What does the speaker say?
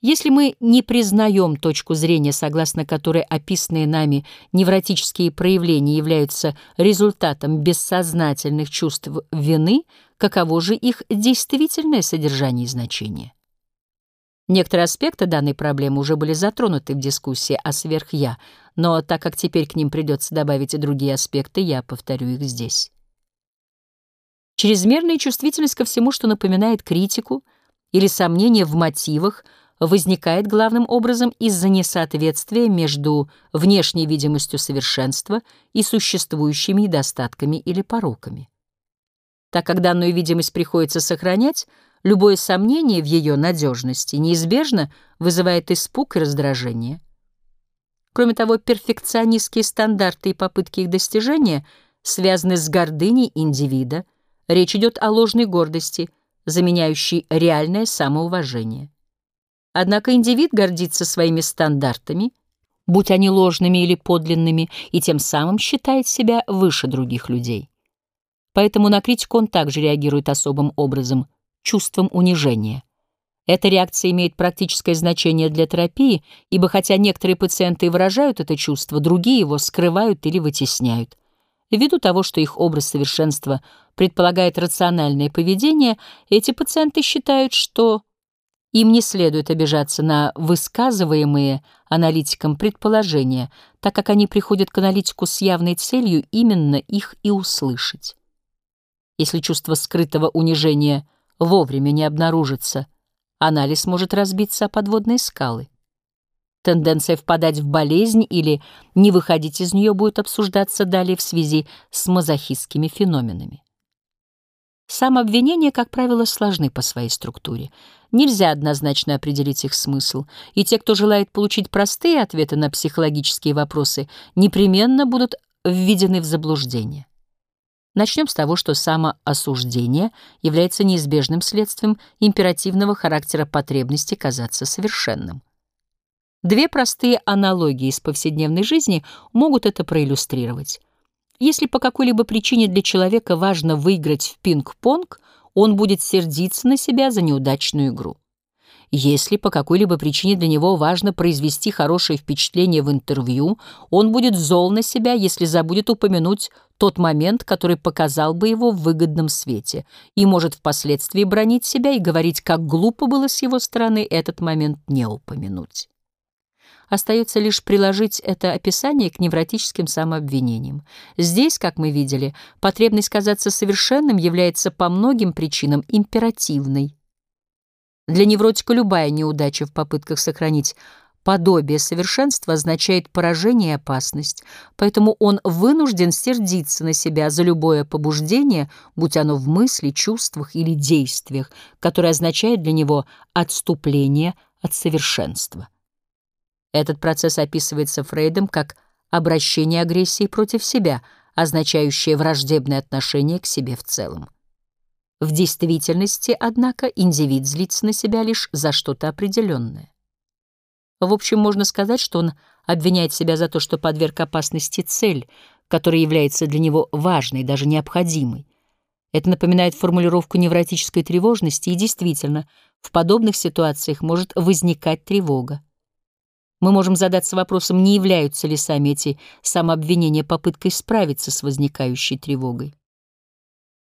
Если мы не признаем точку зрения, согласно которой описанные нами невротические проявления являются результатом бессознательных чувств вины, каково же их действительное содержание и значение? Некоторые аспекты данной проблемы уже были затронуты в дискуссии о сверх-я, но так как теперь к ним придется добавить и другие аспекты, я повторю их здесь. Чрезмерная чувствительность ко всему, что напоминает критику или сомнение в мотивах, возникает главным образом из-за несоответствия между внешней видимостью совершенства и существующими недостатками или пороками. Так как данную видимость приходится сохранять, любое сомнение в ее надежности неизбежно вызывает испуг и раздражение. Кроме того, перфекционистские стандарты и попытки их достижения связаны с гордыней индивида. Речь идет о ложной гордости, заменяющей реальное самоуважение. Однако индивид гордится своими стандартами, будь они ложными или подлинными, и тем самым считает себя выше других людей. Поэтому на критику он также реагирует особым образом, чувством унижения. Эта реакция имеет практическое значение для терапии, ибо хотя некоторые пациенты выражают это чувство, другие его скрывают или вытесняют. Ввиду того, что их образ совершенства предполагает рациональное поведение, эти пациенты считают, что им не следует обижаться на высказываемые аналитиком предположения, так как они приходят к аналитику с явной целью именно их и услышать. Если чувство скрытого унижения вовремя не обнаружится, анализ может разбиться о подводные скалы. Тенденция впадать в болезнь или не выходить из нее будет обсуждаться далее в связи с мазохистскими феноменами. Самообвинения, как правило, сложны по своей структуре. Нельзя однозначно определить их смысл, и те, кто желает получить простые ответы на психологические вопросы, непременно будут введены в заблуждение. Начнем с того, что самоосуждение является неизбежным следствием императивного характера потребности казаться совершенным. Две простые аналогии из повседневной жизни могут это проиллюстрировать. Если по какой-либо причине для человека важно выиграть в пинг-понг, он будет сердиться на себя за неудачную игру. Если по какой-либо причине для него важно произвести хорошее впечатление в интервью, он будет зол на себя, если забудет упомянуть тот момент, который показал бы его в выгодном свете, и может впоследствии бронить себя и говорить, как глупо было с его стороны этот момент не упомянуть. Остается лишь приложить это описание к невротическим самообвинениям. Здесь, как мы видели, потребность казаться совершенным является по многим причинам императивной. Для невротика любая неудача в попытках сохранить подобие совершенства означает поражение и опасность, поэтому он вынужден сердиться на себя за любое побуждение, будь оно в мысли, чувствах или действиях, которое означает для него отступление от совершенства. Этот процесс описывается Фрейдом как обращение агрессии против себя, означающее враждебное отношение к себе в целом. В действительности, однако, индивид злится на себя лишь за что-то определенное. В общем, можно сказать, что он обвиняет себя за то, что подверг опасности цель, которая является для него важной, даже необходимой. Это напоминает формулировку невротической тревожности, и действительно, в подобных ситуациях может возникать тревога. Мы можем задаться вопросом, не являются ли сами эти самообвинения попыткой справиться с возникающей тревогой.